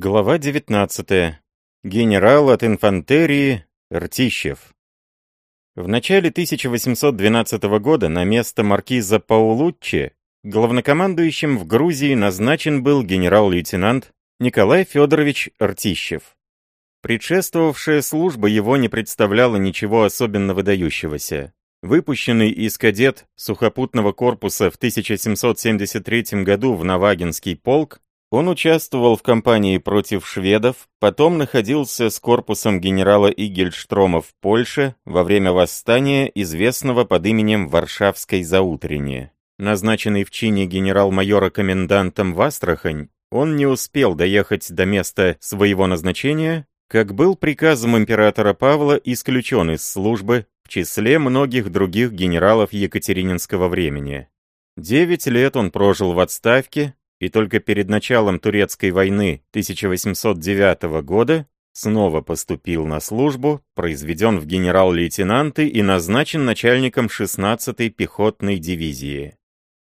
Глава 19. Генерал от инфантерии Ртищев. В начале 1812 года на место маркиза Паулуччи главнокомандующим в Грузии назначен был генерал-лейтенант Николай Федорович Ртищев. Предшествовавшая служба его не представляла ничего особенно выдающегося. Выпущенный из кадет сухопутного корпуса в 1773 году в Навагинский полк, он участвовал в кампании против шведов, потом находился с корпусом генерала Игельштрома в Польше во время восстания, известного под именем Варшавской заутренне. Назначенный в чине генерал-майора комендантом в Астрахань, он не успел доехать до места своего назначения, как был приказом императора Павла исключен из службы в числе многих других генералов Екатерининского времени. Девять лет он прожил в отставке, и только перед началом Турецкой войны 1809 года снова поступил на службу, произведен в генерал-лейтенанты и назначен начальником 16-й пехотной дивизии.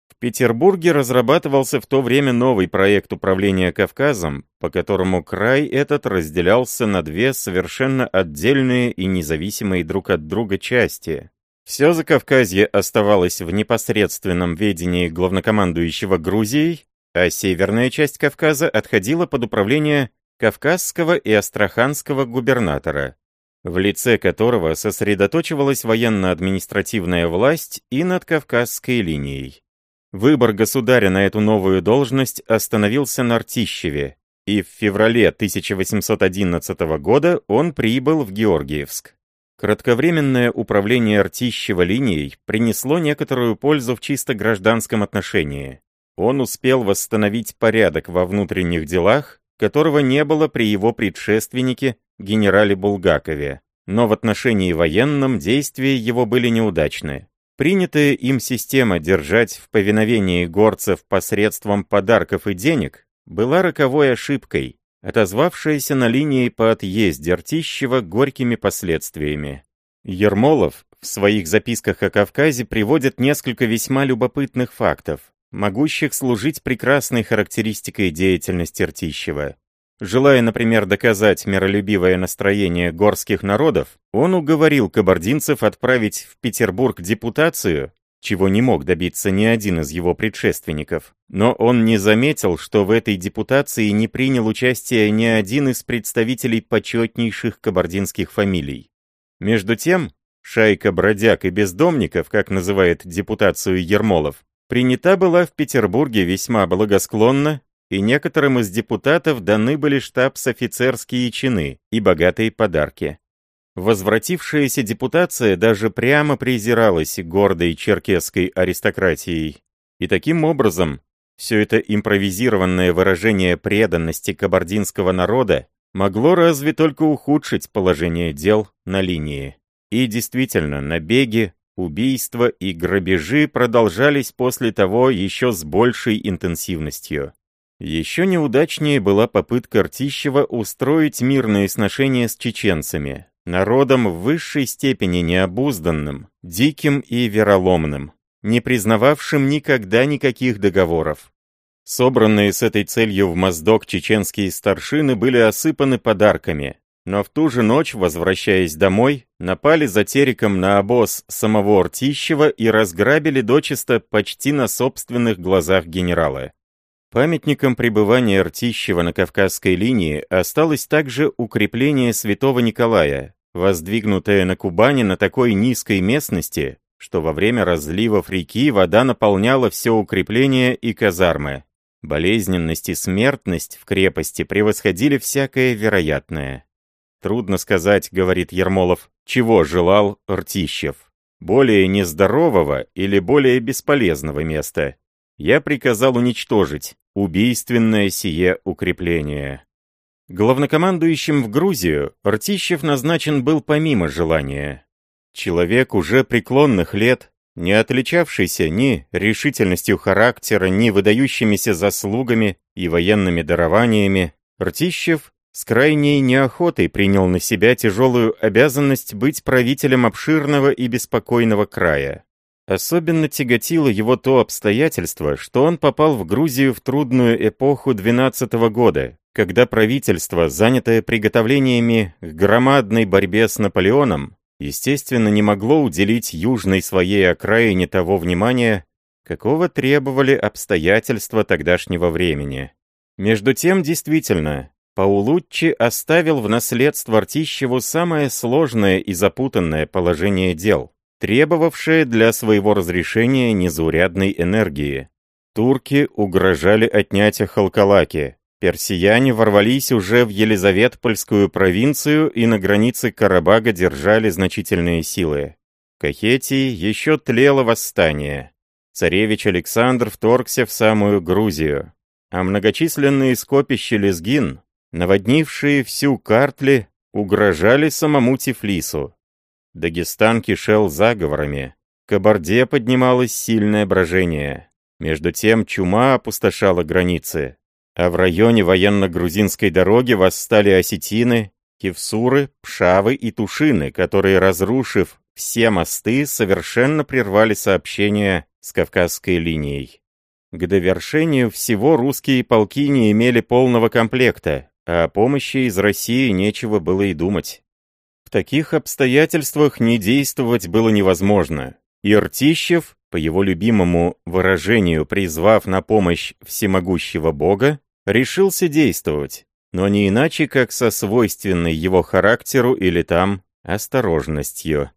В Петербурге разрабатывался в то время новый проект управления Кавказом, по которому край этот разделялся на две совершенно отдельные и независимые друг от друга части. Все Закавказье оставалось в непосредственном ведении главнокомандующего Грузией, а северная часть Кавказа отходила под управление Кавказского и Астраханского губернатора, в лице которого сосредоточивалась военно-административная власть и над Кавказской линией. Выбор государя на эту новую должность остановился на Ртищеве, и в феврале 1811 года он прибыл в Георгиевск. Кратковременное управление Ртищева линией принесло некоторую пользу в чисто гражданском отношении. Он успел восстановить порядок во внутренних делах, которого не было при его предшественнике, генерале Булгакове. Но в отношении военном действия его были неудачны. Принятая им система держать в повиновении горцев посредством подарков и денег была роковой ошибкой, отозвавшаяся на линии по отъезде Ртищева горькими последствиями. Ермолов в своих записках о Кавказе приводит несколько весьма любопытных фактов, могущих служить прекрасной характеристикой деятельности Ртищева. Желая, например, доказать миролюбивое настроение горских народов, он уговорил кабардинцев отправить в Петербург депутацию, чего не мог добиться ни один из его предшественников. Но он не заметил, что в этой депутации не принял участие ни один из представителей почетнейших кабардинских фамилий. Между тем, шайка бродяг и бездомников, как называет депутацию Ермолов, принята была в Петербурге весьма благосклонно, и некоторым из депутатов даны были штабс-офицерские чины и богатые подарки. Возвратившаяся депутация даже прямо презиралась гордой черкесской аристократией. И таким образом, все это импровизированное выражение преданности кабардинского народа могло разве только ухудшить положение дел на линии. И действительно, набеги, Убийства и грабежи продолжались после того еще с большей интенсивностью. Еще неудачнее была попытка Ртищева устроить мирные сношения с чеченцами, народом в высшей степени необузданным, диким и вероломным, не признававшим никогда никаких договоров. Собранные с этой целью в Моздок чеченские старшины были осыпаны подарками, но в ту же ночь, возвращаясь домой, напали за Тереком на обоз самого Ртищева и разграбили дочисто почти на собственных глазах генерала. Памятником пребывания Ртищева на Кавказской линии осталось также укрепление Святого Николая, воздвигнутое на Кубани на такой низкой местности, что во время разливов реки вода наполняла все укрепление и казармы. Болезненность и смертность в крепости превосходили всякое вероятное. Трудно сказать, говорит Ермолов, чего желал Ртищев. Более нездорового или более бесполезного места. Я приказал уничтожить убийственное сие укрепление. Главнокомандующим в Грузию Ртищев назначен был помимо желания. Человек уже преклонных лет, не отличавшийся ни решительностью характера, ни выдающимися заслугами и военными дарованиями, Ртищев с крайней неохотой принял на себя тяжелую обязанность быть правителем обширного и беспокойного края. Особенно тяготило его то обстоятельство, что он попал в Грузию в трудную эпоху 12 -го года, когда правительство, занятое приготовлениями к громадной борьбе с Наполеоном, естественно, не могло уделить южной своей окраине того внимания, какого требовали обстоятельства тогдашнего времени. Между тем, действительно, Паулуччи оставил в наследство Артищеву самое сложное и запутанное положение дел, требовавшее для своего разрешения незаурядной энергии. Турки угрожали отнять Халкалаки, персияне ворвались уже в Елизаветпольскую провинцию и на границе Карабага держали значительные силы. В Кахетии еще тлело восстание. Царевич Александр вторгся в самую Грузию, а многочисленные скопища лезгин наводнившие всю Картли, угрожали самому Тифлису. Дагестан кишел заговорами. В Кабарде поднималось сильное брожение. Между тем чума опустошала границы. А в районе военно-грузинской дороги восстали осетины, кевсуры, пшавы и тушины, которые, разрушив все мосты, совершенно прервали сообщение с Кавказской линией. К довершению всего русские полки не имели полного комплекта, а о помощи из России нечего было и думать. В таких обстоятельствах не действовать было невозможно, и Ртищев, по его любимому выражению призвав на помощь всемогущего Бога, решился действовать, но не иначе, как со свойственной его характеру или там осторожностью.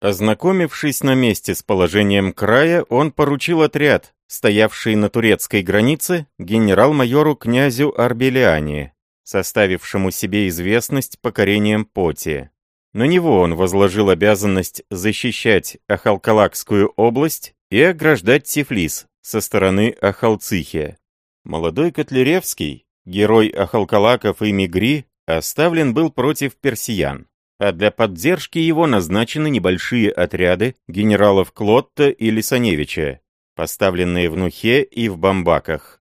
Ознакомившись на месте с положением края, он поручил отряд, стоявший на турецкой границе, генерал-майору князю Арбелиане, составившему себе известность покорением Поти. На него он возложил обязанность защищать Ахалкалакскую область и ограждать Тифлис со стороны Ахалцихи. Молодой Котляревский, герой Ахалкалаков и Мигри, оставлен был против персиян, а для поддержки его назначены небольшие отряды генералов Клотта и Лисаневича, поставленные в Нухе и в Бамбаках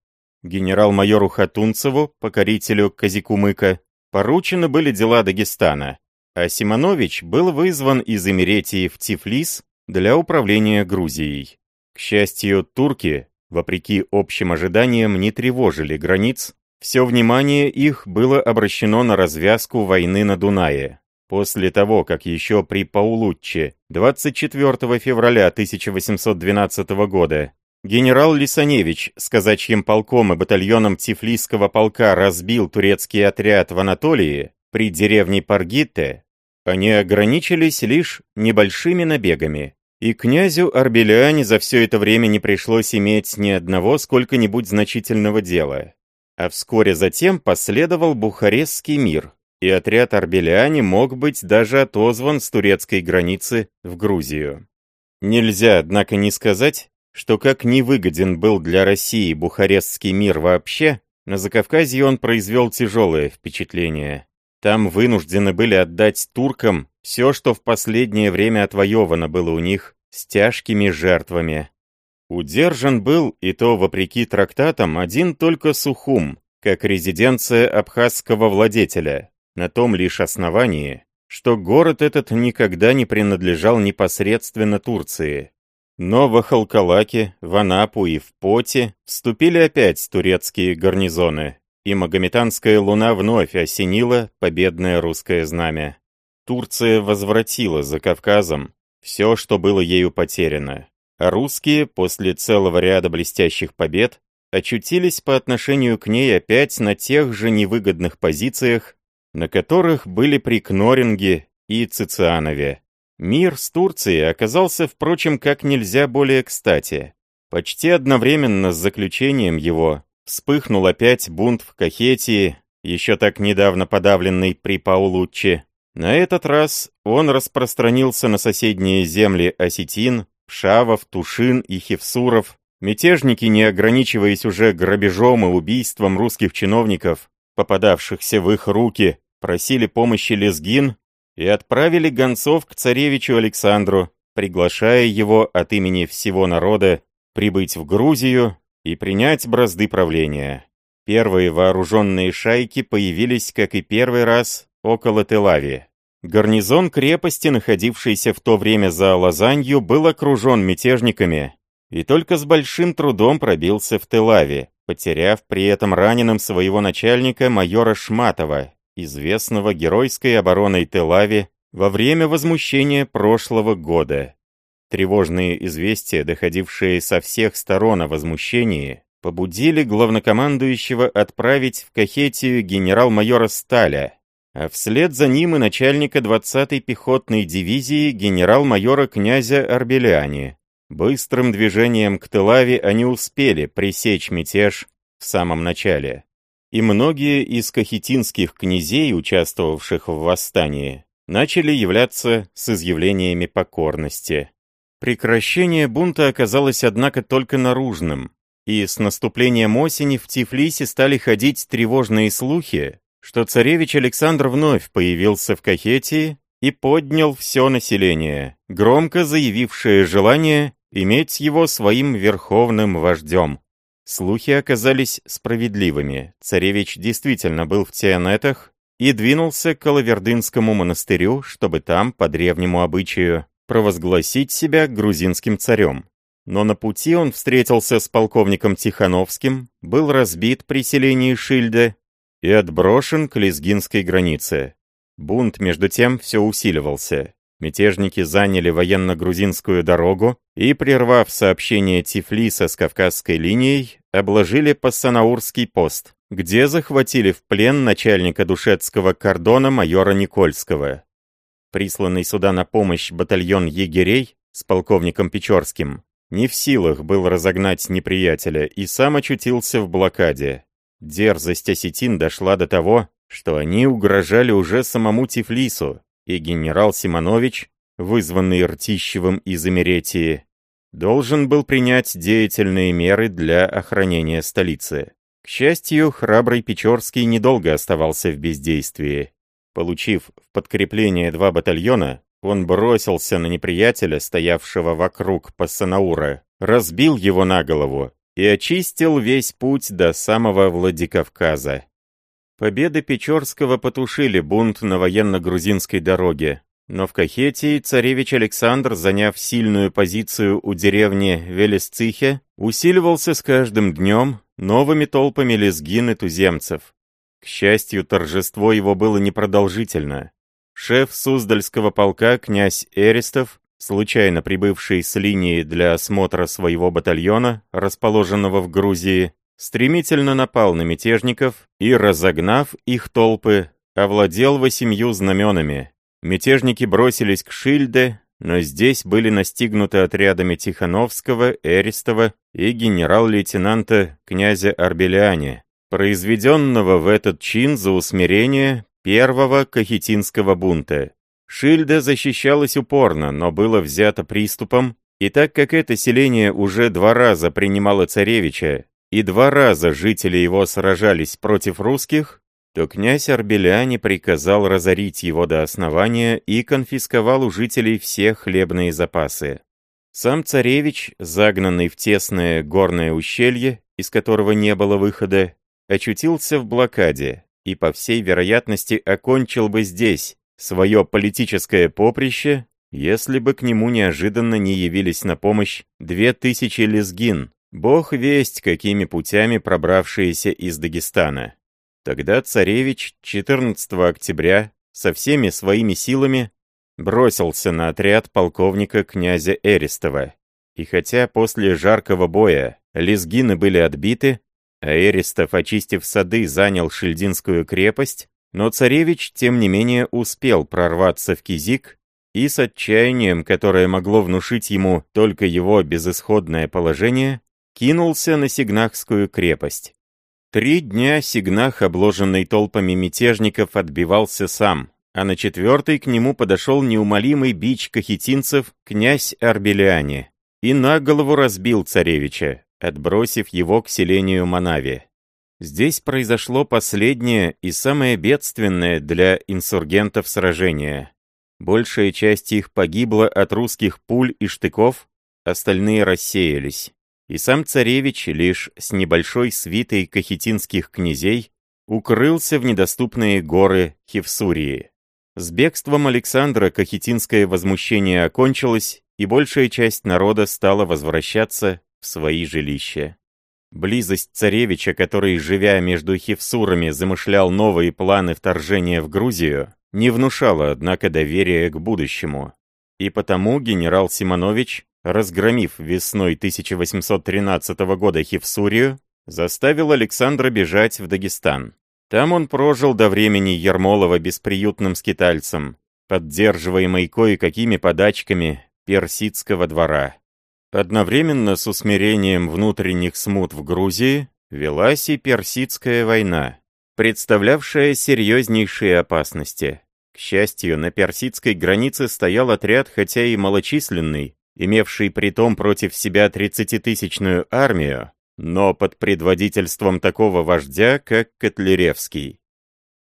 генерал-майору Хатунцеву, покорителю Казикумыка, поручены были дела Дагестана, а Симонович был вызван из Эмеретии в Тифлис для управления Грузией. К счастью, турки, вопреки общим ожиданиям, не тревожили границ, все внимание их было обращено на развязку войны на Дунае. После того, как еще при Паулучче 24 февраля 1812 года Генерал Лисаневич с казачьим полком и батальоном Тифлисского полка разбил турецкий отряд в Анатолии при деревне Паргитте, они ограничились лишь небольшими набегами, и князю Арбеляне за все это время не пришлось иметь ни одного сколько-нибудь значительного дела. А вскоре затем последовал Бухарестский мир, и отряд Арбеляне мог быть даже отозван с турецкой границы в Грузию. Нельзя, однако, не сказать, что как невыгоден был для России Бухарестский мир вообще, на Закавказье он произвел тяжелое впечатление. Там вынуждены были отдать туркам все, что в последнее время отвоевано было у них, с тяжкими жертвами. Удержан был, и то вопреки трактатам, один только Сухум, как резиденция абхазского владетеля, на том лишь основании, что город этот никогда не принадлежал непосредственно Турции, но в Ахалкалаке, в Анапу и в Поте вступили опять турецкие гарнизоны, и Магометанская луна вновь осенила победное русское знамя. Турция возвратила за Кавказом все, что было ею потеряно, а русские, после целого ряда блестящих побед, очутились по отношению к ней опять на тех же невыгодных позициях, на которых были при Кноринге и Цицианове. Мир с Турцией оказался, впрочем, как нельзя более кстати. Почти одновременно с заключением его вспыхнул опять бунт в Кахетии, еще так недавно подавленный при Паулучче. На этот раз он распространился на соседние земли осетин, пшавов, тушин и хевсуров. Мятежники, не ограничиваясь уже грабежом и убийством русских чиновников, попадавшихся в их руки, просили помощи лезгин и отправили гонцов к царевичу Александру, приглашая его от имени всего народа прибыть в Грузию и принять бразды правления. Первые вооруженные шайки появились, как и первый раз, около Телави. Гарнизон крепости, находившийся в то время за Лазанью, был окружен мятежниками, и только с большим трудом пробился в Телаве, потеряв при этом раненым своего начальника майора Шматова, известного геройской обороной Телави во время возмущения прошлого года. Тревожные известия, доходившие со всех сторон о возмущении, побудили главнокомандующего отправить в Кахетию генерал-майора Сталя, а вслед за ним и начальника 20-й пехотной дивизии генерал-майора князя Арбеляни. Быстрым движением к Телаве они успели пресечь мятеж в самом начале. И многие из кахетинских князей, участвовавших в восстании, начали являться с изъявлениями покорности. Прекращение бунта оказалось, однако, только наружным, и с наступлением осени в Тифлисе стали ходить тревожные слухи, что царевич Александр вновь появился в Кахетии и поднял все население, громко заявившее желание иметь его своим верховным вождем. Слухи оказались справедливыми. Царевич действительно был в Тианетах и двинулся к Калавердынскому монастырю, чтобы там, по древнему обычаю, провозгласить себя грузинским царем но на пути он встретился с полковником Тихановским, был разбит при селении Шильде и отброшен к лезгинской границе. Бунт, между тем, все усиливался. Мятежники заняли военно-грузинскую дорогу и, прервав сообщение Тифлиса с Кавказской линией, обложили Пассанаурский пост, где захватили в плен начальника душетского кордона майора Никольского. Присланный сюда на помощь батальон егерей с полковником Печорским не в силах был разогнать неприятеля и сам очутился в блокаде. Дерзость осетин дошла до того, что они угрожали уже самому Тифлису, и генерал Симонович, вызванный Ртищевым из Эмеретии, должен был принять деятельные меры для охранения столицы. К счастью, храбрый Печорский недолго оставался в бездействии. Получив в подкрепление два батальона, он бросился на неприятеля, стоявшего вокруг Пассанаура, разбил его на голову и очистил весь путь до самого Владикавказа. Победы Печорского потушили бунт на военно-грузинской дороге, но в Кахетии царевич Александр, заняв сильную позицию у деревни Велесцихе, усиливался с каждым днем новыми толпами лезгин и туземцев. К счастью, торжество его было непродолжительно. Шеф Суздальского полка князь Эристов, случайно прибывший с линии для осмотра своего батальона, расположенного в Грузии, стремительно напал на мятежников и, разогнав их толпы, овладел восемью знаменами. Мятежники бросились к Шильде, но здесь были настигнуты отрядами Тихановского, Эристова и генерал-лейтенанта князя Арбеляне, произведенного в этот чин за усмирение первого кахетинского бунта. Шильда защищалась упорно, но было взято приступом, и так как это селение уже два раза принимало царевича, и два раза жители его сражались против русских, то князь Арбеляне приказал разорить его до основания и конфисковал у жителей все хлебные запасы. Сам царевич, загнанный в тесное горное ущелье, из которого не было выхода, очутился в блокаде, и, по всей вероятности, окончил бы здесь свое политическое поприще, если бы к нему неожиданно не явились на помощь две тысячи лезгин, бог весть какими путями пробравшиеся из Дагестана. Тогда царевич 14 октября со всеми своими силами бросился на отряд полковника князя Эристова. И хотя после жаркого боя лезгины были отбиты, Аэристов, очистив сады, занял Шильдинскую крепость, но царевич, тем не менее, успел прорваться в Кизик и с отчаянием, которое могло внушить ему только его безысходное положение, кинулся на Сигнахскую крепость. Три дня Сигнах, обложенный толпами мятежников, отбивался сам, а на четвертый к нему подошел неумолимый бич кахетинцев князь Арбеляне и на голову разбил царевича, отбросив его к селению Манави. Здесь произошло последнее и самое бедственное для инсургентов сражение. Большая часть их погибла от русских пуль и штыков, остальные рассеялись. И сам царевич лишь с небольшой свитой кахетинских князей укрылся в недоступные горы Хевсурии. С бегством Александра кахетинское возмущение окончилось, и большая часть народа стала возвращаться в свои жилища. Близость царевича, который, живя между хевсурами, замышлял новые планы вторжения в Грузию, не внушала, однако, доверия к будущему. И потому генерал Симонович, разгромив весной 1813 года Хевсурию, заставил Александра бежать в Дагестан. Там он прожил до времени Ермолова бесприютным скитальцем, поддерживаемый кое-какими подачками персидского двора. Одновременно с усмирением внутренних смут в Грузии велась и персидская война, представлявшая серьезнейшие опасности. К счастью, на персидской границе стоял отряд, хотя и малочисленный, имевший притом против себя 30-тысячную армию, но под предводительством такого вождя, как Котляревский.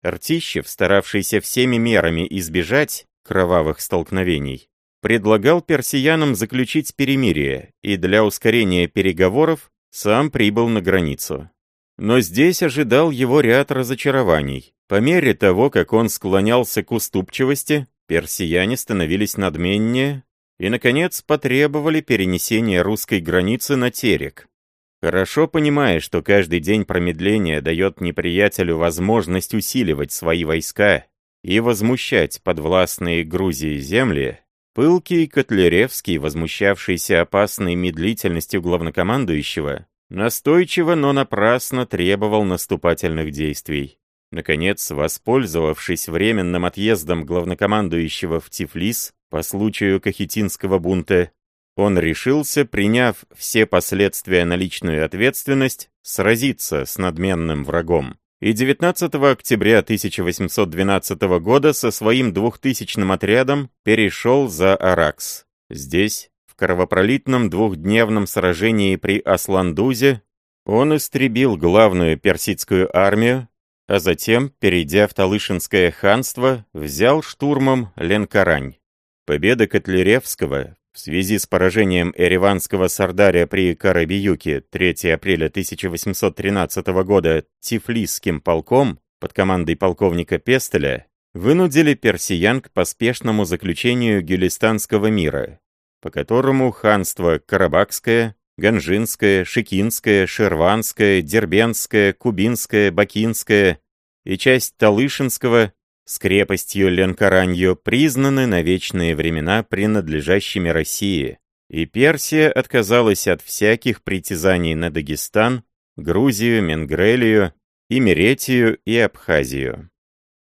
Ртищев, старавшийся всеми мерами избежать кровавых столкновений, предлагал персиянам заключить перемирие и для ускорения переговоров сам прибыл на границу. Но здесь ожидал его ряд разочарований. По мере того, как он склонялся к уступчивости, персияне становились надменнее и, наконец, потребовали перенесения русской границы на Терек. Хорошо понимая, что каждый день промедления дает неприятелю возможность усиливать свои войска и возмущать подвластные Грузии земли, Пылкий Котляревский, возмущавшийся опасной медлительностью главнокомандующего, настойчиво, но напрасно требовал наступательных действий. Наконец, воспользовавшись временным отъездом главнокомандующего в Тифлис по случаю Кахетинского бунта, он решился, приняв все последствия на личную ответственность, сразиться с надменным врагом и 19 октября 1812 года со своим двухтысячным отрядом перешел за Аракс. Здесь, в кровопролитном двухдневном сражении при Асландузе, он истребил главную персидскую армию, а затем, перейдя в Талышинское ханство, взял штурмом Ленкарань. Победа Котляревского в связи с поражением эреванского сардаря при Карабиюке 3 апреля 1813 года Тифлисским полком под командой полковника Пестеля вынудили персиян к поспешному заключению Гюлистанского мира, по которому ханство Карабахское, Ганжинское, Шикинское, Шерванское, Дербенское, Кубинское, Бакинское и часть Талышинского с крепостью Ленкаранью признаны на вечные времена принадлежащими России, и Персия отказалась от всяких притязаний на Дагестан, Грузию, Менгрелию, Имеретию и Абхазию.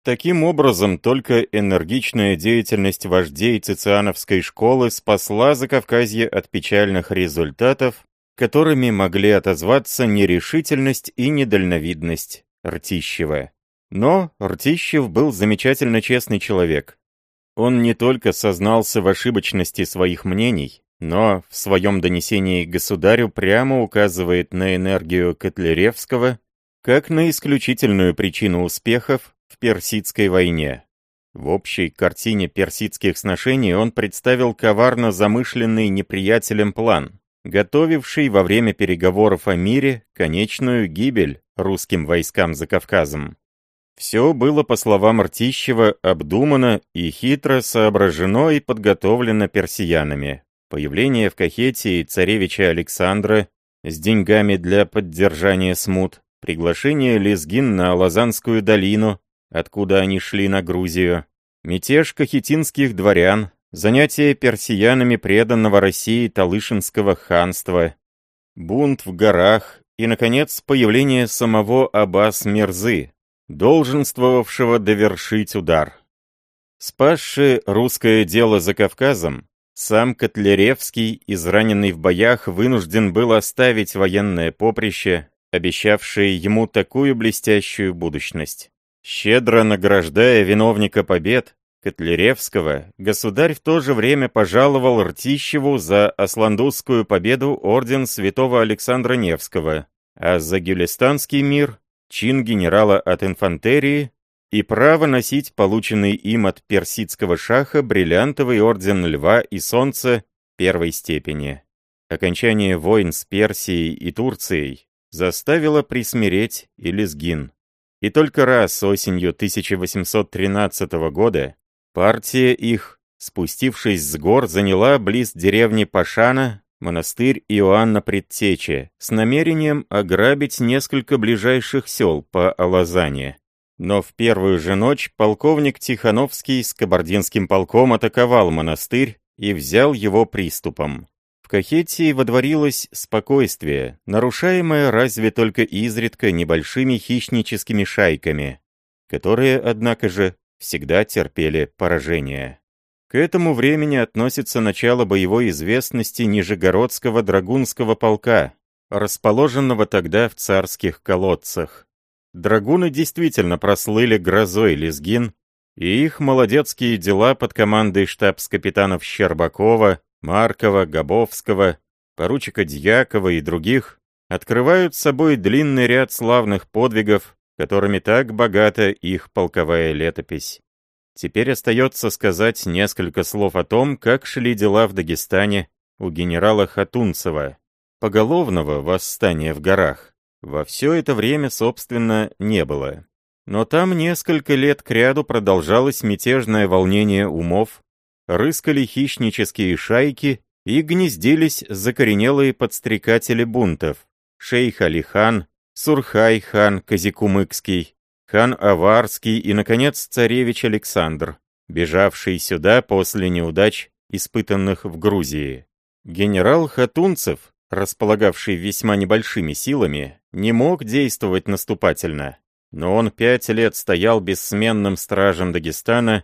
Таким образом, только энергичная деятельность вождей Цициановской школы спасла Закавказье от печальных результатов, которыми могли отозваться нерешительность и недальновидность Ртищева. Но Ртищев был замечательно честный человек. Он не только сознался в ошибочности своих мнений, но в своем донесении государю прямо указывает на энергию Котляревского как на исключительную причину успехов в Персидской войне. В общей картине персидских сношений он представил коварно замышленный неприятелем план, готовивший во время переговоров о мире конечную гибель русским войскам за Кавказом. Все было, по словам Ртищева, обдумано и хитро соображено и подготовлено персиянами. Появление в Кахетии царевича Александра с деньгами для поддержания смут, приглашение Лезгин на Лазанскую долину, откуда они шли на Грузию, мятеж кахетинских дворян, занятие персиянами преданного России Талышинского ханства, бунт в горах и, наконец, появление самого Аббас-Мирзы, долженствовавшего довершить удар. Спасший русское дело за Кавказом, сам Котляревский, израненный в боях, вынужден был оставить военное поприще, обещавшее ему такую блестящую будущность. Щедро награждая виновника побед, Котляревского, государь в то же время пожаловал Ртищеву за Асландузскую победу орден святого Александра Невского, а за Гюлистанский мир чин генерала от инфантерии и право носить полученный им от персидского шаха бриллиантовый орден Льва и Солнца первой степени. Окончание войн с Персией и Турцией заставило присмиреть Илизгин. И только раз осенью 1813 года партия их, спустившись с гор, заняла близ деревни Пашана монастырь Иоанна Предтечи с намерением ограбить несколько ближайших сел по Алазане. Но в первую же ночь полковник Тихановский с кабардинским полком атаковал монастырь и взял его приступом. В Кахетии водворилось спокойствие, нарушаемое разве только изредка небольшими хищническими шайками, которые, однако же, всегда терпели поражение. К этому времени относится начало боевой известности Нижегородского драгунского полка, расположенного тогда в царских колодцах. Драгуны действительно прослыли грозой лезгин, и их молодецкие дела под командой штабс-капитанов Щербакова, Маркова, Габовского, поручика Дьякова и других открывают собой длинный ряд славных подвигов, которыми так богата их полковая летопись. Теперь остается сказать несколько слов о том, как шли дела в Дагестане у генерала Хатунцева. Поголовного восстания в горах во все это время, собственно, не было. Но там несколько лет кряду продолжалось мятежное волнение умов, рыскали хищнические шайки и гнездились закоренелые подстрекатели бунтов. Шейх Алихан, Сурхай-хан Казикумыкский, хан Аварский и, наконец, царевич Александр, бежавший сюда после неудач, испытанных в Грузии. Генерал Хатунцев, располагавший весьма небольшими силами, не мог действовать наступательно, но он пять лет стоял бессменным стражем Дагестана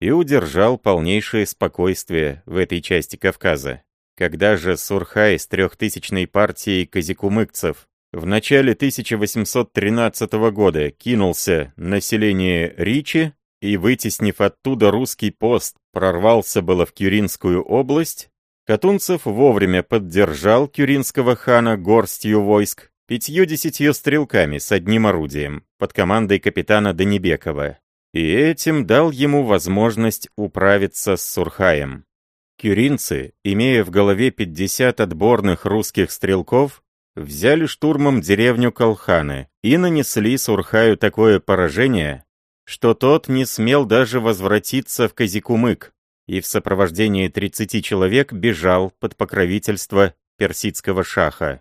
и удержал полнейшее спокойствие в этой части Кавказа. Когда же Сурхай с трехтысячной партией казикумыкцев в начале 1813 года кинулся население Ричи и, вытеснив оттуда русский пост, прорвался было в Кюринскую область, Катунцев вовремя поддержал кюринского хана горстью войск, пятью-десятью стрелками с одним орудием, под командой капитана Данибекова, и этим дал ему возможность управиться с Сурхаем. Кюринцы, имея в голове 50 отборных русских стрелков, взяли штурмом деревню Колханы и нанесли Сурхаю такое поражение, что тот не смел даже возвратиться в Казикумык и в сопровождении 30 человек бежал под покровительство персидского шаха.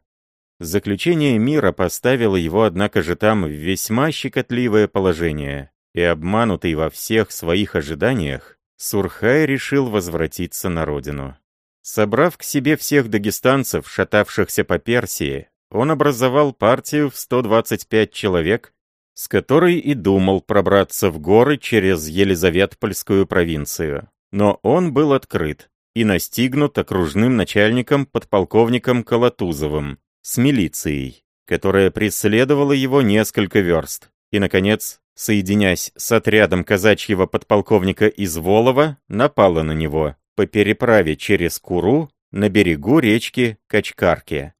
Заключение мира поставило его, однако же, там в весьма щекотливое положение, и обманутый во всех своих ожиданиях, Сурхай решил возвратиться на родину. Собрав к себе всех дагестанцев, шатавшихся по Персии, он образовал партию в 125 человек, с которой и думал пробраться в горы через Елизаветпольскую провинцию. Но он был открыт и настигнут окружным начальником подполковником Колотузовым с милицией, которая преследовала его несколько верст. И, наконец, соединяясь с отрядом казачьего подполковника из Волова, напала на него по переправе через Куру на берегу речки Качкарки.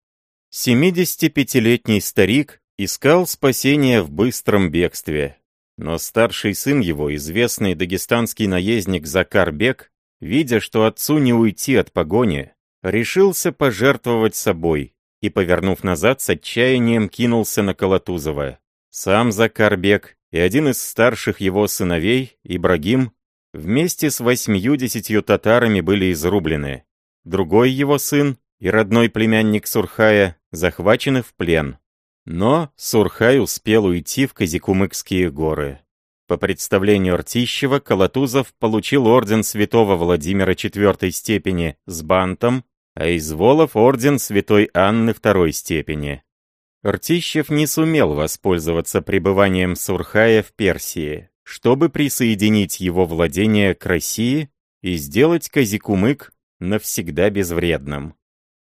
75-летний старик искал спасения в быстром бегстве, но старший сын его, известный дагестанский наездник Закарбек, видя, что отцу не уйти от погони, решился пожертвовать собой и, повернув назад, с отчаянием кинулся на Колотузова. Сам Закарбек и один из старших его сыновей, Ибрагим, вместе с восьмью-десятью татарами были изрублены. Другой его сын и родной племянник Сурхая захвачены в плен. Но Сурхай успел уйти в Казикумыкские горы. По представлению Ртищева, Колотузов получил орден святого Владимира четвертой степени с бантом, а из Волов орден святой Анны второй степени. Ртищев не сумел воспользоваться пребыванием Сурхая в Персии, чтобы присоединить его владение к России и сделать Казикумык навсегда безвредным.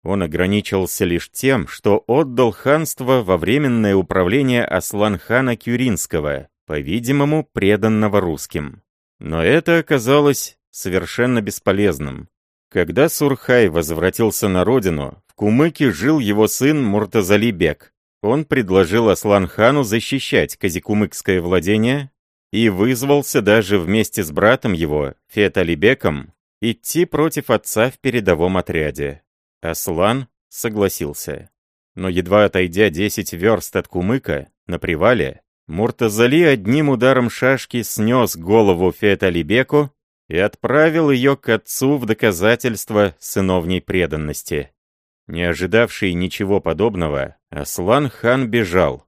Он ограничился лишь тем, что отдал ханство во временное управление Аслан-хана Кюринского, по-видимому, преданного русским. Но это оказалось совершенно бесполезным. Когда Сурхай возвратился на родину, в Кумыке жил его сын Муртазали Бек, он предложил Аслан-хану защищать казикумыкское владение и вызвался даже вместе с братом его, Феталибеком, идти против отца в передовом отряде. Аслан согласился. Но едва отойдя 10 верст от Кумыка, на привале, Муртазали одним ударом шашки снес голову Феталибеку и отправил ее к отцу в доказательство сыновней преданности. Не ожидавший ничего подобного, Аслан-хан бежал,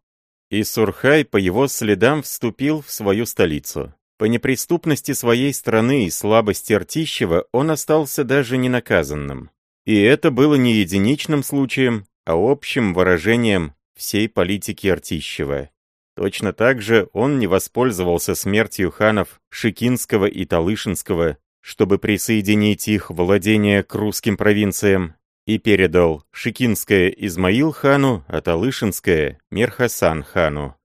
и Сурхай по его следам вступил в свою столицу. По неприступности своей страны и слабости Ртищева он остался даже не наказанным. И это было не единичным случаем, а общим выражением всей политики Ртищева. Точно так же он не воспользовался смертью ханов Шикинского и Талышинского, чтобы присоединить их владение к русским провинциям, и передал Шикинское Измаил хану, а Талышинское Мирхасан хану.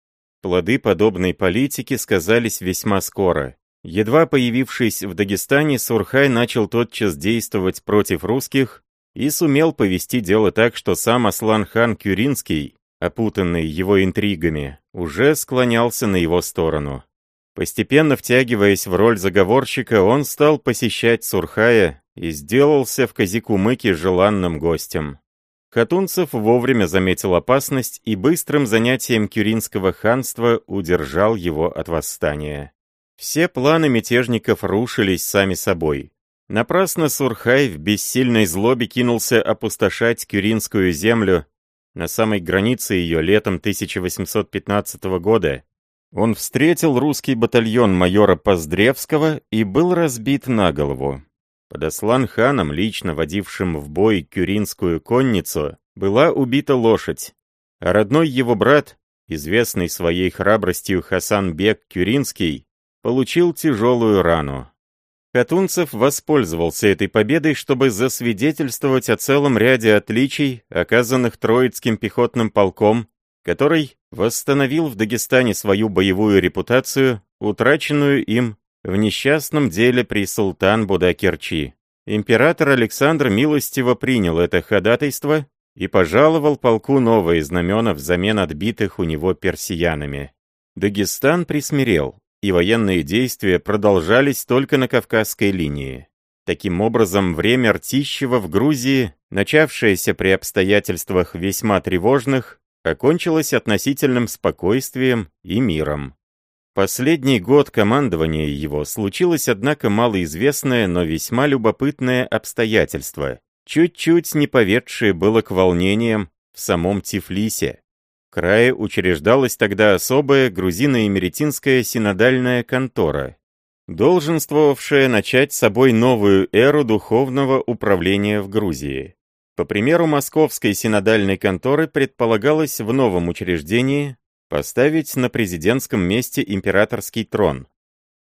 Плоды подобной политики сказались весьма скоро. Едва появившись в Дагестане, Сурхай начал тотчас действовать против русских и сумел повести дело так, что сам Аслан-хан Кюринский опутанный его интригами, уже склонялся на его сторону. Постепенно втягиваясь в роль заговорщика, он стал посещать Сурхая и сделался в Казикумыке желанным гостем. Хатунцев вовремя заметил опасность и быстрым занятием Кюринского ханства удержал его от восстания. Все планы мятежников рушились сами собой. Напрасно Сурхай в бессильной злобе кинулся опустошать Кюринскую землю на самой границе ее летом 1815 года, он встретил русский батальон майора Поздревского и был разбит на голову. Под Аслан-ханом, лично водившим в бой кюринскую конницу, была убита лошадь, а родной его брат, известный своей храбростью Хасан Бек Кюринский, получил тяжелую рану. Катунцев воспользовался этой победой, чтобы засвидетельствовать о целом ряде отличий, оказанных Троицким пехотным полком, который восстановил в Дагестане свою боевую репутацию, утраченную им в несчастном деле при султан Будакерчи. Император Александр милостиво принял это ходатайство и пожаловал полку новые знамена взамен отбитых у него персиянами. Дагестан присмирел, и военные действия продолжались только на Кавказской линии. Таким образом, время Ртищева в Грузии, начавшееся при обстоятельствах весьма тревожных, окончилось относительным спокойствием и миром. Последний год командования его случилось, однако, малоизвестное, но весьма любопытное обстоятельство, чуть-чуть не поведшее было к волнениям в самом Тифлисе крае учреждалась тогда особая грузино-эмеретинская синодальная контора, долженствовавшая начать собой новую эру духовного управления в Грузии. По примеру Московской синодальной конторы предполагалось в новом учреждении поставить на президентском месте императорский трон.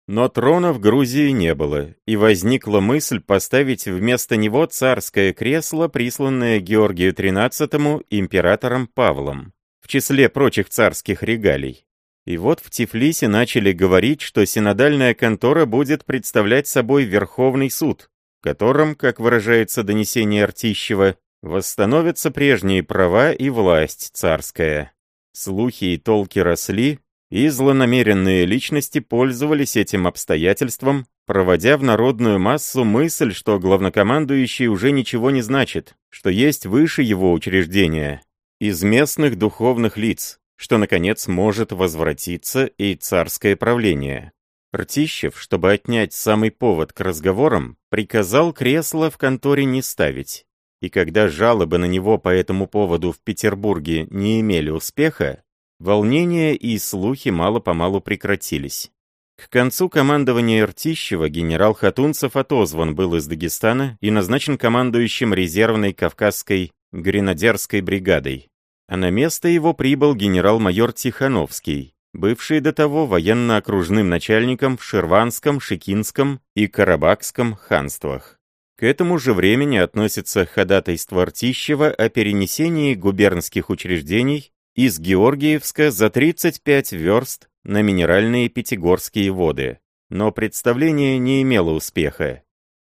Но трона в Грузии не было, и возникла мысль поставить вместо него царское кресло, присланное Георгию XIII императором Павлом в числе прочих царских регалий. И вот в Тифлисе начали говорить, что синодальная контора будет представлять собой Верховный суд, в котором, как выражается донесение Артищева, восстановятся прежние права и власть царская. Слухи и толки росли, и злонамеренные личности пользовались этим обстоятельством, проводя в народную массу мысль, что главнокомандующий уже ничего не значит, что есть выше его учреждения, из местных духовных лиц, что, наконец, может возвратиться и царское правление. Ртищев, чтобы отнять самый повод к разговорам, приказал кресло в конторе не ставить. И когда жалобы на него по этому поводу в Петербурге не имели успеха, волнения и слухи мало-помалу прекратились. К концу командования Ртищева генерал Хатунцев отозван был из Дагестана и назначен командующим резервной Кавказской гренадерской бригадой а на место его прибыл генерал-майор Тихановский, бывший до того военно-окружным начальником в Ширванском, Шикинском и Карабахском ханствах. К этому же времени относится ходатайство Ртищева о перенесении губернских учреждений из Георгиевска за 35 верст на минеральные Пятигорские воды, но представление не имело успеха.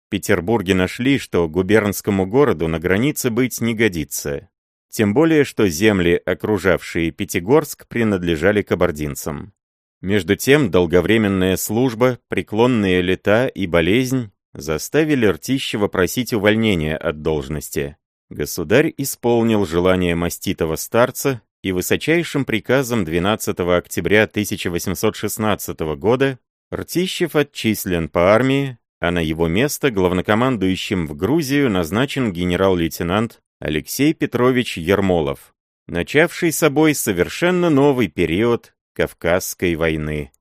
В Петербурге нашли, что губернскому городу на границе быть не годится. Тем более, что земли, окружавшие Пятигорск, принадлежали кабардинцам. Между тем, долговременная служба, преклонные лета и болезнь заставили Ртищева просить увольнения от должности. Государь исполнил желание маститого старца и высочайшим приказом 12 октября 1816 года Ртищев отчислен по армии, а на его место главнокомандующим в Грузию назначен генерал-лейтенант Алексей Петрович Ермолов, начавший собой совершенно новый период Кавказской войны.